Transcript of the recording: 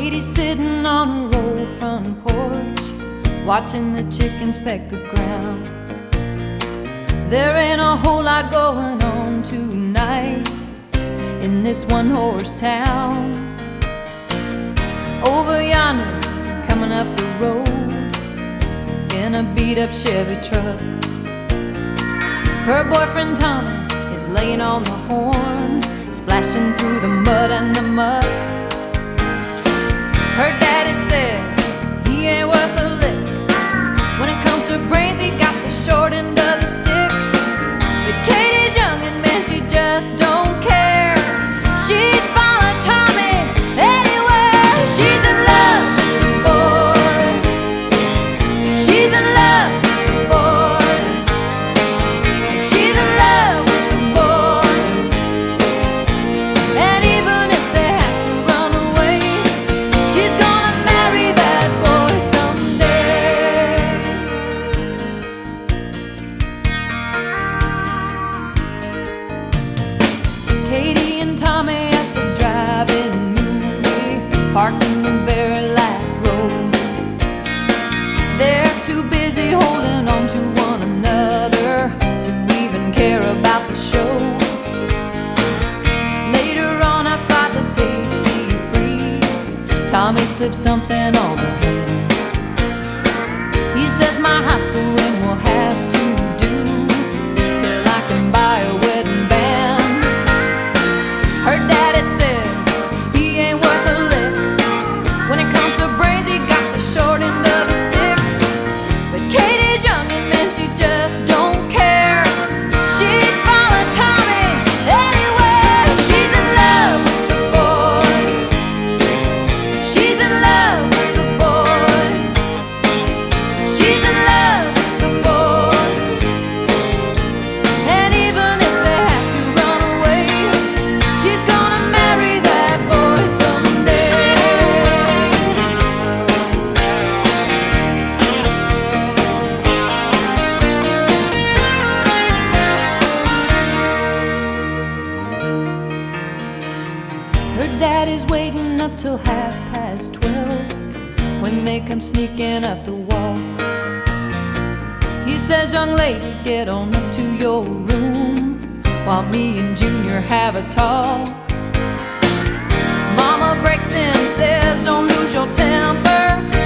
Katie's sitting on her old front porch, watching the chickens peck the ground. There ain't a whole lot going on tonight in this one horse town. Over yonder, coming up the road in a beat up Chevy truck. Her boyfriend Tommy is laying on the horn, splashing through the mud and the muck. Says the very last row. They're too busy holding on to one another to even care about the show. Later on, outside the tasty freeze, Tommy slips something on her hand. He says, My high school ring will have daddy's waiting up till half past twelve when they come sneaking up the walk. He says, Young lady, get on up to your room while me and Junior have a talk. Mama breaks in, says, Don't lose your temper.